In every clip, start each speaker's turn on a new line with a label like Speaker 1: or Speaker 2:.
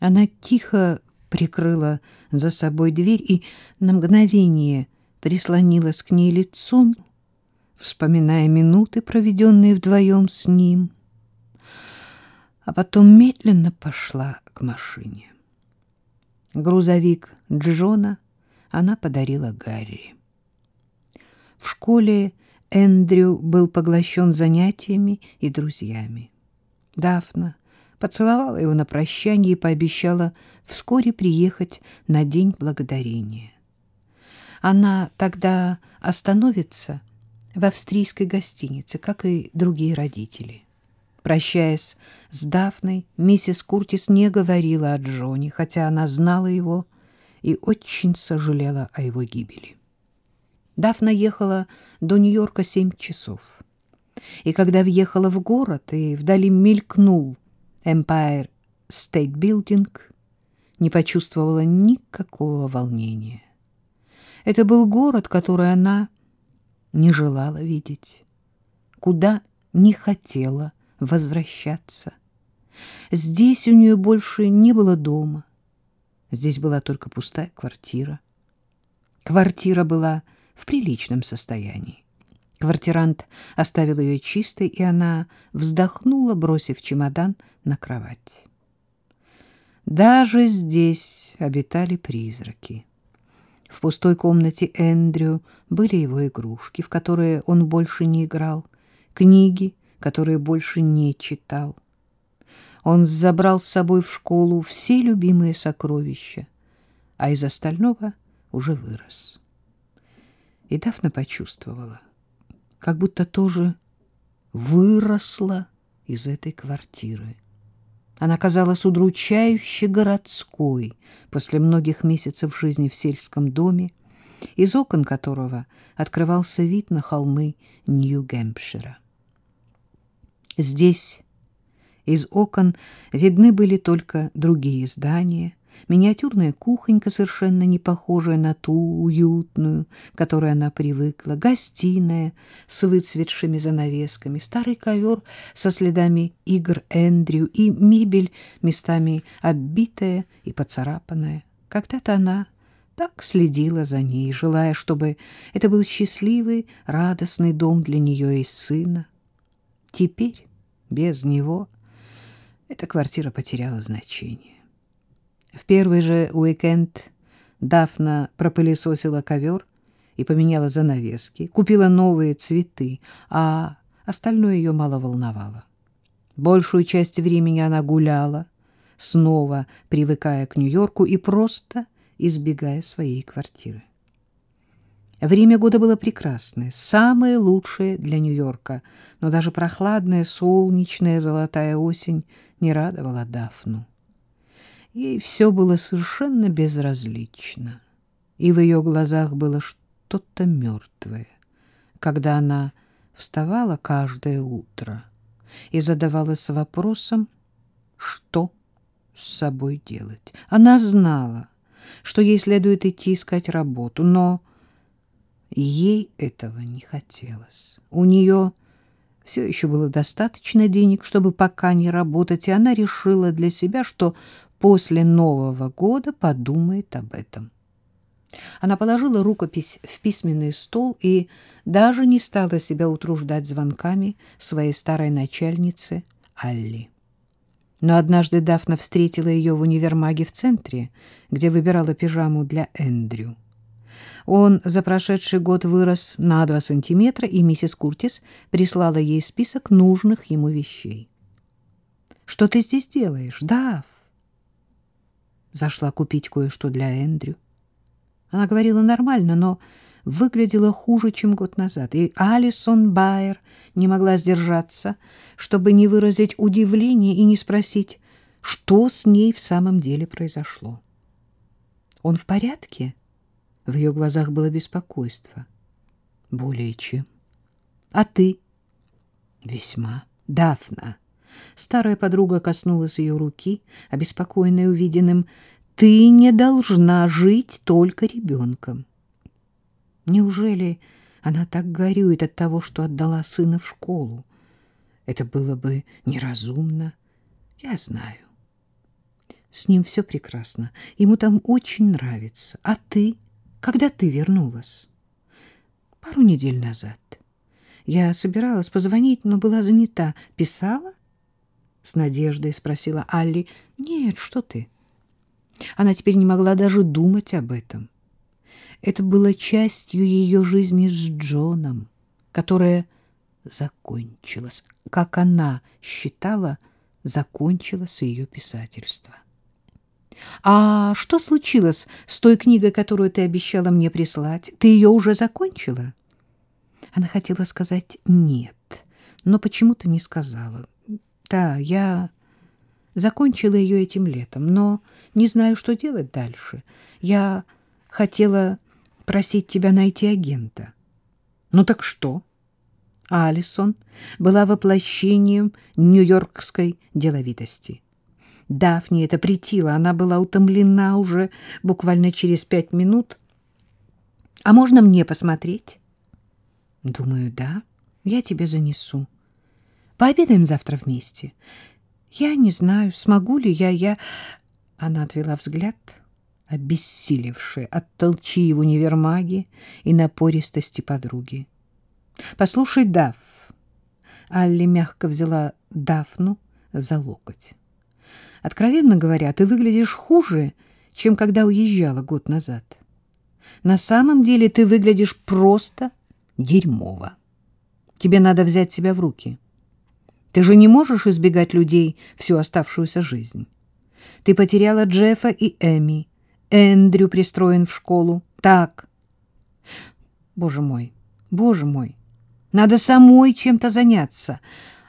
Speaker 1: Она тихо прикрыла за собой дверь и на мгновение прислонилась к ней лицом, вспоминая минуты, проведенные вдвоем с ним, а потом медленно пошла к машине. Грузовик Джона она подарила Гарри. В школе Эндрю был поглощен занятиями и друзьями. Дафна поцеловала его на прощание и пообещала вскоре приехать на День Благодарения. Она тогда остановится в австрийской гостинице, как и другие родители. Прощаясь с Дафной, миссис Куртис не говорила о Джоне, хотя она знала его и очень сожалела о его гибели. Дафна ехала до Нью-Йорка семь часов. И когда въехала в город и вдали мелькнул Empire State Building, не почувствовала никакого волнения. Это был город, который она не желала видеть, куда не хотела возвращаться. Здесь у нее больше не было дома. Здесь была только пустая квартира. Квартира была в приличном состоянии. Квартирант оставил ее чистой, и она вздохнула, бросив чемодан на кровать. Даже здесь обитали призраки. В пустой комнате Эндрю были его игрушки, в которые он больше не играл, книги, которые больше не читал. Он забрал с собой в школу все любимые сокровища, а из остального уже вырос. И Дафна почувствовала, как будто тоже выросла из этой квартиры. Она казалась удручающе городской после многих месяцев жизни в сельском доме, из окон которого открывался вид на холмы Нью-Гэмпшира. Здесь из окон видны были только другие здания, миниатюрная кухонька, совершенно не похожая на ту уютную, к которой она привыкла, гостиная с выцветшими занавесками, старый ковер со следами игр Эндрю и мебель, местами оббитая и поцарапанная. Когда-то она так следила за ней, желая, чтобы это был счастливый, радостный дом для нее и сына. Теперь без него эта квартира потеряла значение. В первый же уикенд Дафна пропылесосила ковер и поменяла занавески, купила новые цветы, а остальное ее мало волновало. Большую часть времени она гуляла, снова привыкая к Нью-Йорку и просто избегая своей квартиры. Время года было прекрасное, самое лучшее для Нью-Йорка, но даже прохладная, солнечная, золотая осень не радовала Дафну. Ей все было совершенно безразлично, и в ее глазах было что-то мертвое, когда она вставала каждое утро и задавалась вопросом, что с собой делать. Она знала, что ей следует идти искать работу, но ей этого не хотелось. У нее все еще было достаточно денег, чтобы пока не работать, и она решила для себя, что после Нового года подумает об этом. Она положила рукопись в письменный стол и даже не стала себя утруждать звонками своей старой начальницы Алли. Но однажды Дафна встретила ее в универмаге в центре, где выбирала пижаму для Эндрю. Он за прошедший год вырос на два сантиметра, и миссис Куртис прислала ей список нужных ему вещей. «Что ты здесь делаешь, Даф?» Зашла купить кое-что для Эндрю. Она говорила нормально, но выглядела хуже, чем год назад, и Алисон Байер не могла сдержаться, чтобы не выразить удивление и не спросить, что с ней в самом деле произошло. «Он в порядке?» В ее глазах было беспокойство. «Более чем. А ты?» «Весьма. Дафна». Старая подруга коснулась ее руки, обеспокоенная увиденным. «Ты не должна жить только ребенком». Неужели она так горюет от того, что отдала сына в школу? Это было бы неразумно. Я знаю. С ним все прекрасно. Ему там очень нравится. А ты? Когда ты вернулась? Пару недель назад. Я собиралась позвонить, но была занята. Писала? С надеждой спросила Алли. Нет, что ты? Она теперь не могла даже думать об этом. Это было частью ее жизни с Джоном, которая закончилась, как она считала, закончилось ее писательство. А что случилось с той книгой, которую ты обещала мне прислать? Ты ее уже закончила? Она хотела сказать «нет», но почему-то не сказала. Да, я закончила ее этим летом, но не знаю, что делать дальше. Я хотела просить тебя найти агента. Ну так что? Алисон была воплощением нью-йоркской деловитости. Дафне это претило, она была утомлена уже буквально через пять минут. «А можно мне посмотреть?» «Думаю, да. Я тебе занесу. Пообедаем завтра вместе. Я не знаю, смогу ли я, я...» Она отвела взгляд, обессилевшая от толчи в универмаге и напористости подруги. «Послушай, Даф...» Алли мягко взяла Дафну за локоть. Откровенно говоря, ты выглядишь хуже, чем когда уезжала год назад. На самом деле ты выглядишь просто дерьмово. Тебе надо взять себя в руки. Ты же не можешь избегать людей всю оставшуюся жизнь. Ты потеряла Джеффа и Эми. Эндрю пристроен в школу. Так. Боже мой, боже мой. Надо самой чем-то заняться.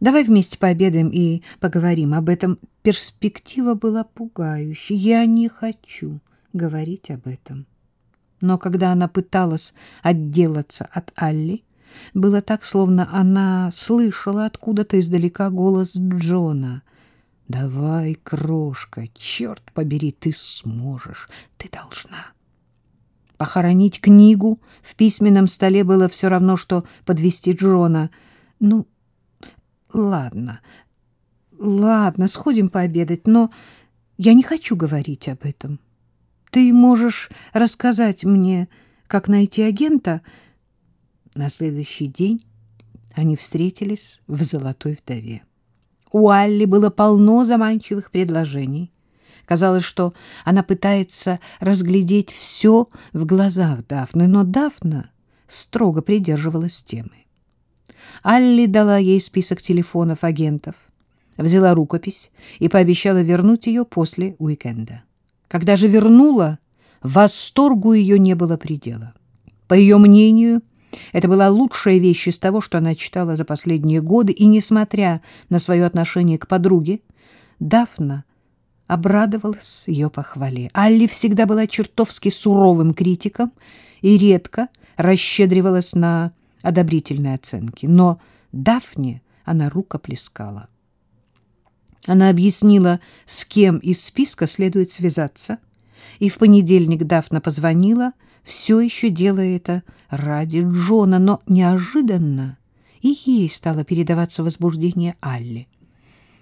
Speaker 1: Давай вместе пообедаем и поговорим об этом. Перспектива была пугающей. Я не хочу говорить об этом. Но когда она пыталась отделаться от Алли, было так, словно она слышала откуда-то издалека голос Джона. «Давай, крошка, черт побери, ты сможешь, ты должна». Похоронить книгу в письменном столе было все равно, что подвести Джона. Ну, Ладно, ладно, сходим пообедать, но я не хочу говорить об этом. Ты можешь рассказать мне, как найти агента? На следующий день они встретились в «Золотой вдове». У Алли было полно заманчивых предложений. Казалось, что она пытается разглядеть все в глазах Дафны, но Дафна строго придерживалась темы. Алли дала ей список телефонов агентов, взяла рукопись и пообещала вернуть ее после уикенда. Когда же вернула, восторгу ее не было предела. По ее мнению, это была лучшая вещь из того, что она читала за последние годы, и, несмотря на свое отношение к подруге, Дафна обрадовалась ее похвале. Алли всегда была чертовски суровым критиком и редко расщедривалась на одобрительные оценки, но Дафне она рукоплескала. Она объяснила, с кем из списка следует связаться, и в понедельник Дафна позвонила, все еще делая это ради Джона, но неожиданно и ей стало передаваться возбуждение Алли.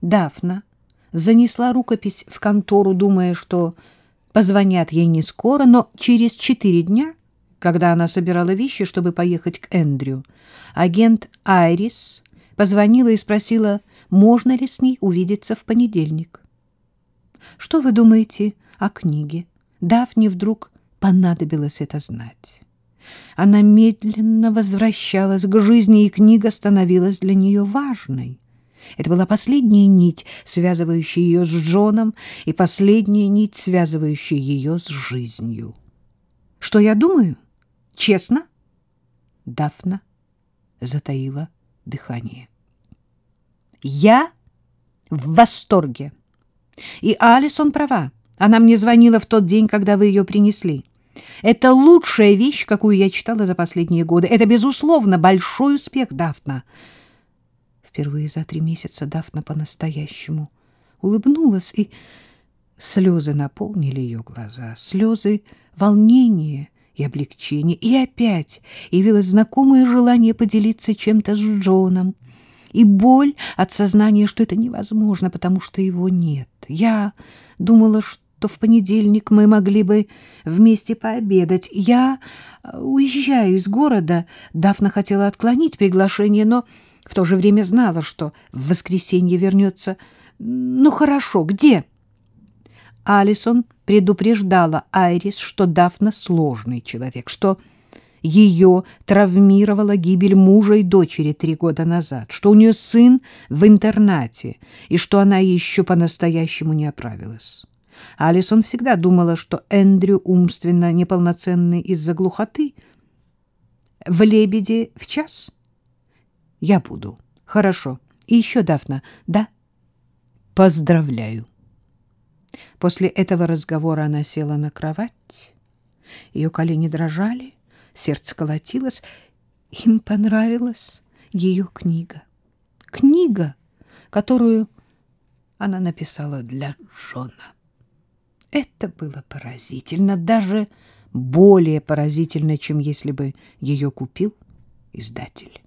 Speaker 1: Дафна занесла рукопись в контору, думая, что позвонят ей не скоро, но через четыре дня когда она собирала вещи, чтобы поехать к Эндрю, агент Айрис позвонила и спросила, можно ли с ней увидеться в понедельник. Что вы думаете о книге? Дафне вдруг понадобилось это знать. Она медленно возвращалась к жизни, и книга становилась для нее важной. Это была последняя нить, связывающая ее с Джоном, и последняя нить, связывающая ее с жизнью. Что я думаю? — Честно? Дафна затаила дыхание. Я в восторге. И Алисон права. Она мне звонила в тот день, когда вы ее принесли. Это лучшая вещь, какую я читала за последние годы. Это, безусловно, большой успех, Дафна. Впервые за три месяца Дафна по-настоящему улыбнулась, и слезы наполнили ее глаза. Слезы волнения и облегчение, и опять явилось знакомое желание поделиться чем-то с Джоном. и боль от сознания, что это невозможно, потому что его нет. Я думала, что в понедельник мы могли бы вместе пообедать. Я э, уезжаю из города. Дафна хотела отклонить приглашение, но в то же время знала, что в воскресенье вернется. Ну, хорошо, где? Алисон предупреждала Айрис, что Дафна сложный человек, что ее травмировала гибель мужа и дочери три года назад, что у нее сын в интернате и что она еще по-настоящему не оправилась. Алисон всегда думала, что Эндрю умственно неполноценный из-за глухоты. В «Лебеде» в час? Я буду. Хорошо. И еще, Дафна, да? Поздравляю. После этого разговора она села на кровать. Ее колени дрожали сердце колотилось. Им понравилась ее книга. Книга, которую она написала для Джона. Это было поразительно, даже более поразительно, чем если бы ее купил издатель.